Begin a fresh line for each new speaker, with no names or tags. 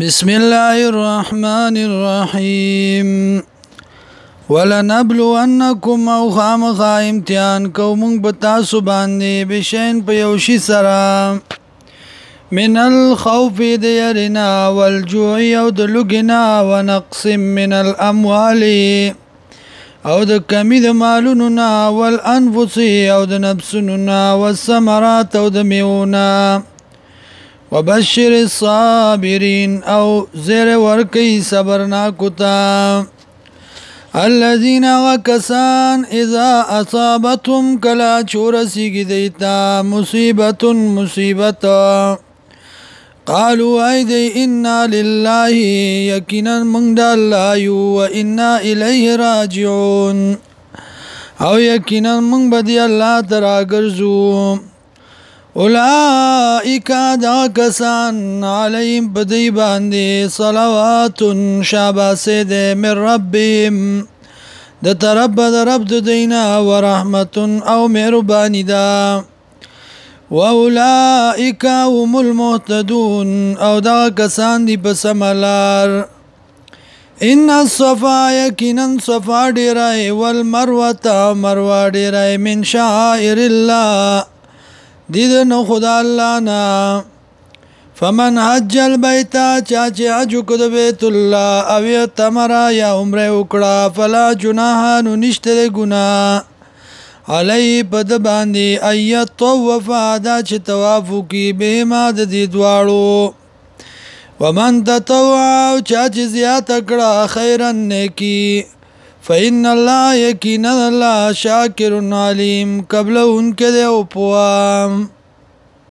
بسم الله الرحمن الرحيم ولنبلونكم او خامخا امتحان تيان كومن تاسو بشين بشین سرا من الخوف ديارنا والجوع او د ونقص من الاموال او د کمی د مالونو نه والانفس او د نفسونو نه والثمرات او د میونه وبشر الصابرين او زیر ورکی صبرنا کتا الذين وكسان اذا اصابتهم كلا چورسی کی دیتا مصیبت مصیبت قالوا ايدي انا لله يقينا من الله و انا اليه راجعون او یقینا من بدی الله ترا ګرځو اولائک دا کسان علیم بدی باندې صلوات شاباسه ده من ربهم د ترب د رب د دینا و رحمت او مهربانی دا و اولائک هم المهتدون او دا کسان دی بسملار ان الصفا یقینا صفا ډیرای والمروه مروه ډیرای من شعائر الله دید نو خدا الله نه فمن حج البيت چا چې حج کړ بیت الله او تمرا یا عمره وکړه فلا جناح نو نشته ګناه علی پد باندې ایت طوف ادا چې طواف کی به ما د دې دواړو ومن تطوع چا چې زیات کړه خیرن نیکی فإن الله یقینا الله شاکر علیم قبل ان کې دی او پوام